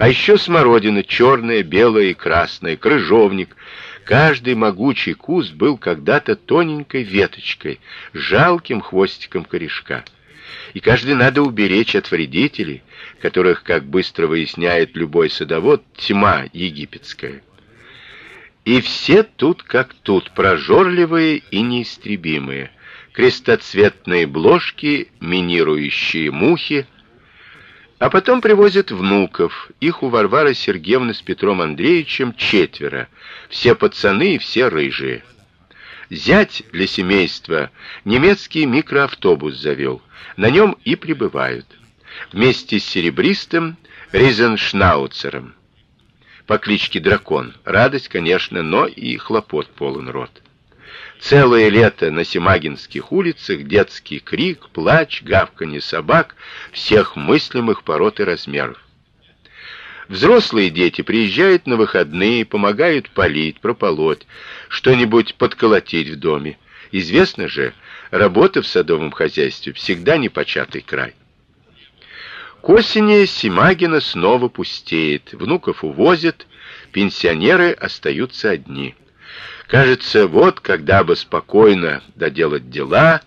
А еще смородина черная, белая и красная, крыжовник. Каждый могучий куст был когда-то тоненькой веточкой, жалким хвостиком корешка. И каждый надо уберечь от вредителей, которых, как быстро выясняет любой садовод, тьма египетская. И все тут как тут, прожорливые и неистребимые. Крестоцветные бложки, минирующие мухи, а потом привозят внуков. Их у Варвары Сергеевны с Петром Андреевичем четверо. Все пацаны и все рыжие. Зять для семейства немецкий микроавтобус завел. На нем и прибывают. Вместе с серебристым Ризеншнауцером по кличке Дракон. Радость, конечно, но и хлопот полон рот. Целое лето на Семагинских улицах детский крик, плач, гавканье собак всех мыслимых пород и размеров. Взрослые дети приезжают на выходные, помогают полить, прополоть, что-нибудь подколотить в доме. Известно же, работа в садовом хозяйстве всегда непочатый край. К осени Семагина снова пустеет, внуков увозят, пенсионеры остаются одни. Кажется, вот когда бы спокойно доделать дела,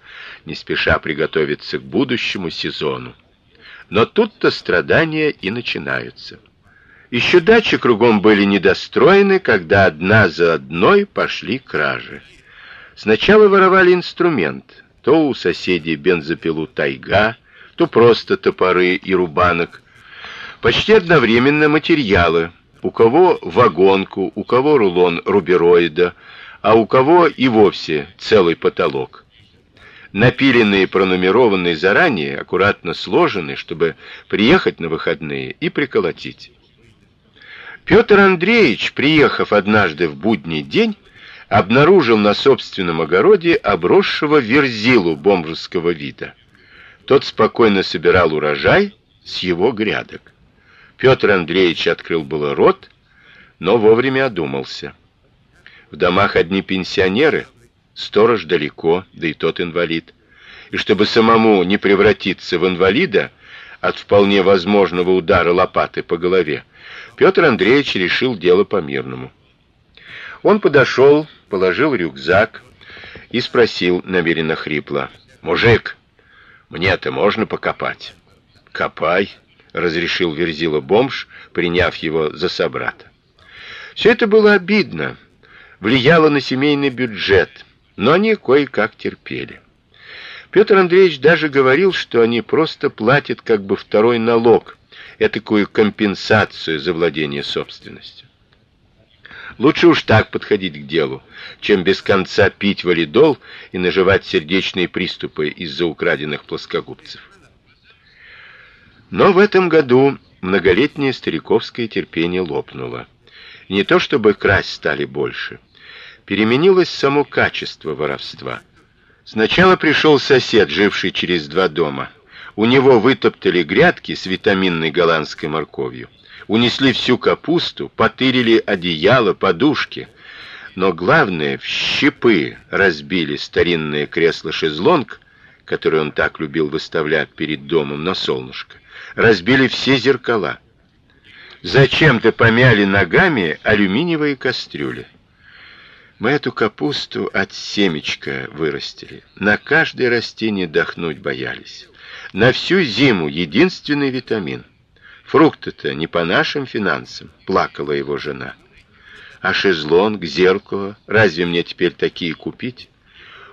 не спеша приготовиться к будущему сезону. Но тут-то страдания и начинаются. Еще дачи кругом были недостроены, когда одна за одной пошли кражи. Сначала воровали инструмент, то у соседей бензопилу Тайга, то просто топоры и рубанок. Почти одновременно материалы, у кого вагонку, у кого рулон рубероида, а у кого и вовсе целый потолок. Напиленные, пронумерованные заранее, аккуратно сложены, чтобы приехать на выходные и приколотить. Петр Андреевич, приехав однажды в будний день, обнаружил на собственном огороде обросшего верзилу бомжского вида. Тот спокойно собирал урожай с его грядок. Петр Андреевич открыл было рот, но вовремя одумался. В домах одни пенсионеры, сторож далеко, да и тот инвалид. И чтобы самому не превратиться в инвалида от вполне возможного удара лопаты по голове, Петр Андреевич решил дело по-мирному. Он подошел, положил рюкзак и спросил намеренно хрипло: "Мужик, мне-то можно покопать?" "Копай", разрешил Верзила бомж, приняв его за собрата. Все это было обидно влияло на семейный бюджет, но они кое-как терпели. Петр Андреевич даже говорил, что они просто платят как бы второй налог, этакую компенсацию за владение собственностью. Лучше уж так подходить к делу, чем без конца пить валидол и наживать сердечные приступы из-за украденных плоскогубцев. Но в этом году многолетнее стариковское терпение лопнуло. Не то чтобы красть стали больше, переменилось само качество воровства. Сначала пришел сосед, живший через два дома. У него вытоптали грядки с витаминной голландской морковью. Унесли всю капусту, потырили одеяло, подушки. Но главное, в щепы разбили старинное кресло-шезлонг, которое он так любил выставлять перед домом на солнышко. Разбили все зеркала. Зачем-то помяли ногами алюминиевые кастрюли. Мы эту капусту от семечка вырастили. На каждое растение дохнуть боялись. На всю зиму единственный витамин. Фрукты-то не по нашим финансам, плакала его жена. А шезлонг, зеркало, разве мне теперь такие купить?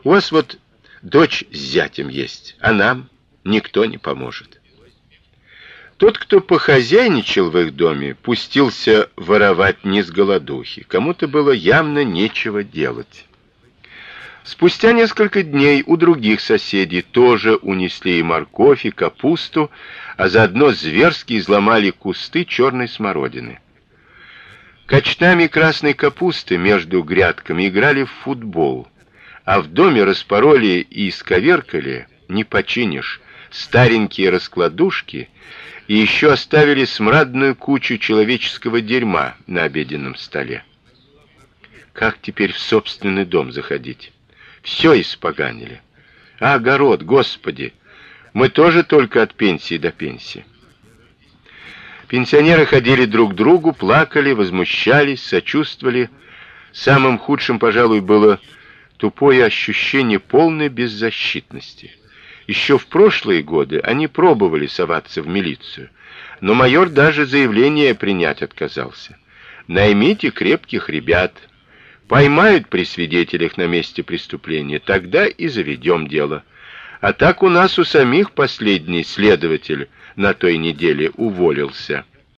У вас вот дочь с зятем есть, а нам никто не поможет. Тот, кто похозяйничал в их доме, пустился воровать не с голодухи. Кому-то было явно нечего делать. Спустя несколько дней у других соседей тоже унесли и морковь, и капусту, а заодно зверски изломали кусты черной смородины. Качнами красной капусты между грядками играли в футбол, а в доме распороли и исковеркали, не починишь, старенькие раскладушки — и еще оставили смрадную кучу человеческого дерьма на обеденном столе. Как теперь в собственный дом заходить? Все испоганили. А огород, Господи, мы тоже только от пенсии до пенсии. Пенсионеры ходили друг к другу, плакали, возмущались, сочувствовали. Самым худшим, пожалуй, было тупое ощущение полной беззащитности. Еще в прошлые годы они пробовали соваться в милицию, но майор даже заявление принять отказался. Наймите крепких ребят, поймают при свидетелях на месте преступления, тогда и заведем дело. А так у нас у самих последний следователь на той неделе уволился.